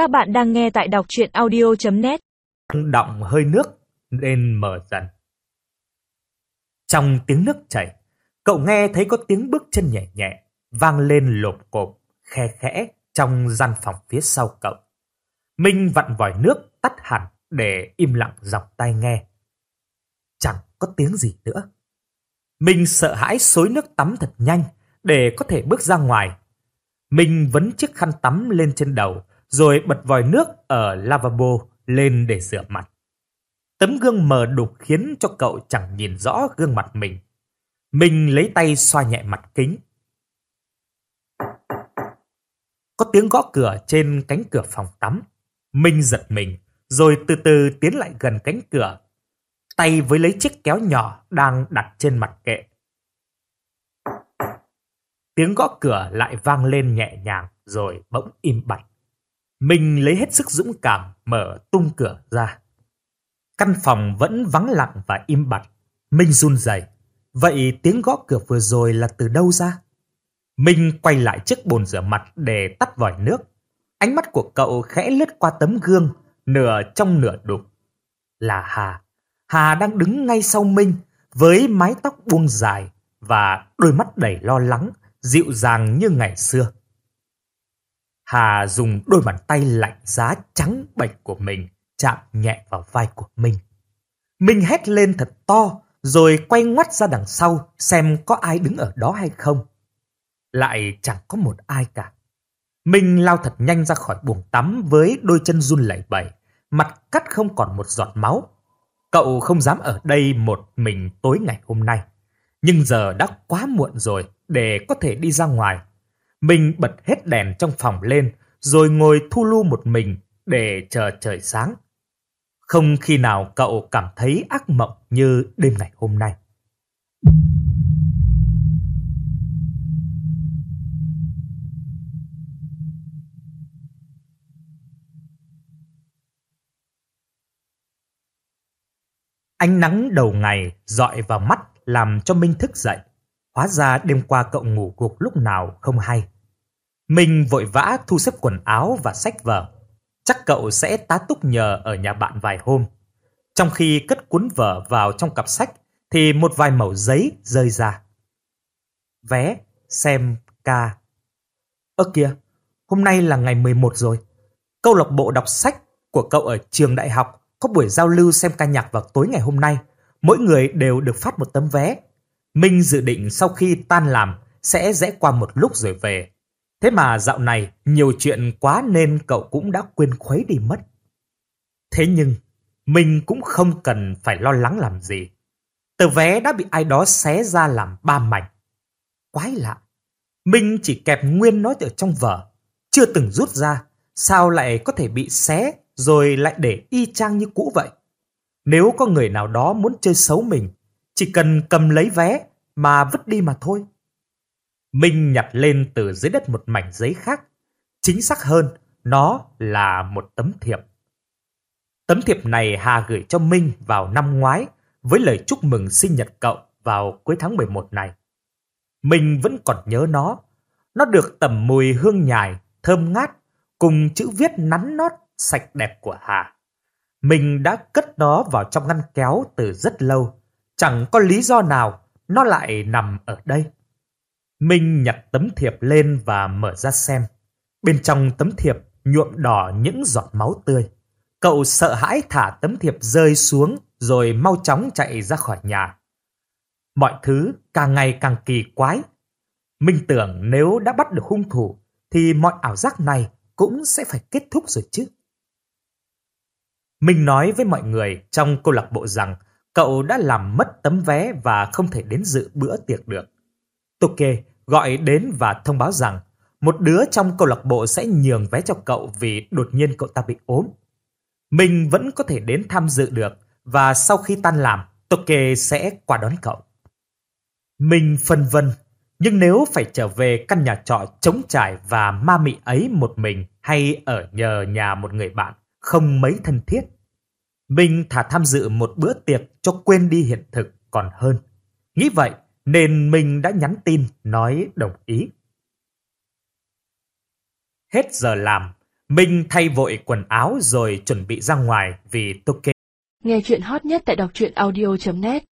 Các bạn đang nghe tại đọc chuyện audio.net Động hơi nước nên mở dần. Trong tiếng nước chảy, cậu nghe thấy có tiếng bước chân nhẹ nhẹ, vang lên lộp cộp, khe khẽ trong gian phòng phía sau cậu. Minh vặn vòi nước tắt hẳn để im lặng dọc tai nghe. Chẳng có tiếng gì nữa. Minh sợ hãi xối nước tắm thật nhanh để có thể bước ra ngoài. Minh vấn chiếc khăn tắm lên trên đầu rồi bật vòi nước ở lavabo lên để rửa mặt. Tấm gương mờ đục khiến cho cậu chẳng nhìn rõ gương mặt mình. Minh lấy tay xoa nhẹ mặt kính. Có tiếng gõ cửa trên cánh cửa phòng tắm. Minh giật mình, rồi từ từ tiến lại gần cánh cửa. Tay với lấy chiếc kéo nhỏ đang đặt trên mặt kệ. Tiếng gõ cửa lại vang lên nhẹ nhàng rồi bỗng im bặt. Mình lấy hết sức dũng cảm mở tung cửa ra. Căn phòng vẫn vắng lặng và im bặt. Minh run rẩy. Vậy tiếng gõ cửa vừa rồi là từ đâu ra? Minh quay lại chiếc bồn rửa mặt để tắt vòi nước. Ánh mắt của cậu khẽ lướt qua tấm gương, nửa trong nửa đục. Là Hà. Hà đang đứng ngay sau Minh với mái tóc buông dài và đôi mắt đầy lo lắng, dịu dàng như ngày xưa. Hà dùng đôi bàn tay lạnh giá trắng bệch của mình chạm nhẹ vào vai của Minh. Minh hét lên thật to rồi quay ngoắt ra đằng sau xem có ai đứng ở đó hay không. Lại chẳng có một ai cả. Minh lao thật nhanh ra khỏi buồng tắm với đôi chân run lẩy bẩy, mặt cắt không còn một giọt máu. Cậu không dám ở đây một mình tối ngày hôm nay. Nhưng giờ đã quá muộn rồi để có thể đi ra ngoài mình bật hết đèn trong phòng lên, rồi ngồi thu lu một mình để chờ trời sáng. Không khi nào cậu cảm thấy ác mộng như đêm ngày hôm nay. Ánh nắng đầu ngày dọi vào mắt làm cho Minh thức dậy. Hóa ra đêm qua cậu ngủ gục lúc nào không hay. Mình vội vã thu xếp quần áo và sách vở. Chắc cậu sẽ tá túc nhờ ở nhà bạn vài hôm. Trong khi cất cuốn vở vào trong cặp sách thì một vài mẩu giấy rơi ra. Vé, xem, ca. Ơ kìa, hôm nay là ngày 11 rồi. Câu lạc bộ đọc sách của cậu ở trường đại học có buổi giao lưu xem ca nhạc vào tối ngày hôm nay. Mỗi người đều được phát một tấm vé Minh dự định sau khi tan làm sẽ rẽ qua một lúc rồi về. Thế mà dạo này nhiều chuyện quá nên cậu cũng đã quên khuấy đi mất. Thế nhưng, Minh cũng không cần phải lo lắng làm gì. Tờ vé đã bị ai đó xé ra làm ba mảnh. Quái lạ, Minh chỉ kẹp nguyên nó ở trong vở, chưa từng rút ra, sao lại có thể bị xé rồi lại để y chang như cũ vậy? Nếu có người nào đó muốn chơi xấu mình, chỉ cần cầm lấy vé mà vứt đi mà thôi. Minh nhặt lên từ dưới đất một mảnh giấy khác. Chính xác hơn, nó là một tấm thiệp. Tấm thiệp này Hà gửi cho Minh vào năm ngoái với lời chúc mừng sinh nhật cậu vào cuối tháng 11 này. Minh vẫn còn nhớ nó. Nó được tẩm mùi hương nhài, thơm ngát cùng chữ viết nắn nót sạch đẹp của Hà. Mình đã cất nó vào trong ngăn kéo từ rất lâu Chẳng có lý do nào nó lại nằm ở đây. Minh nhặt tấm thiệp lên và mở ra xem. Bên trong tấm thiệp nhuộm đỏ những giọt máu tươi. Cậu sợ hãi thả tấm thiệp rơi xuống rồi mau chóng chạy ra khỏi nhà. Mọi thứ càng ngày càng kỳ quái. Minh tưởng nếu đã bắt được hung thủ thì mọi ảo giác này cũng sẽ phải kết thúc rồi chứ. Minh nói với mọi người trong câu lạc bộ rằng cậu đã làm mất tấm vé và không thể đến dự bữa tiệc được. Toke gọi đến và thông báo rằng một đứa trong câu lạc bộ sẽ nhường vé cho cậu vì đột nhiên cậu ta bị ốm. Mình vẫn có thể đến tham dự được và sau khi tan làm, Toke sẽ qua đón cậu. Mình phân vân, nhưng nếu phải trở về căn nhà trọ trống trải và ma mị ấy một mình hay ở nhờ nhà một người bạn không mấy thân thiết, mình thả tham dự một bữa tiệc cho quên đi hiện thực còn hơn. Nghĩ vậy nên mình đã nhắn tin nói đồng ý. Hết giờ làm, mình thay vội quần áo rồi chuẩn bị ra ngoài vì tôi kê. Nghe chuyện hot nhất tại đọc truyện audio.net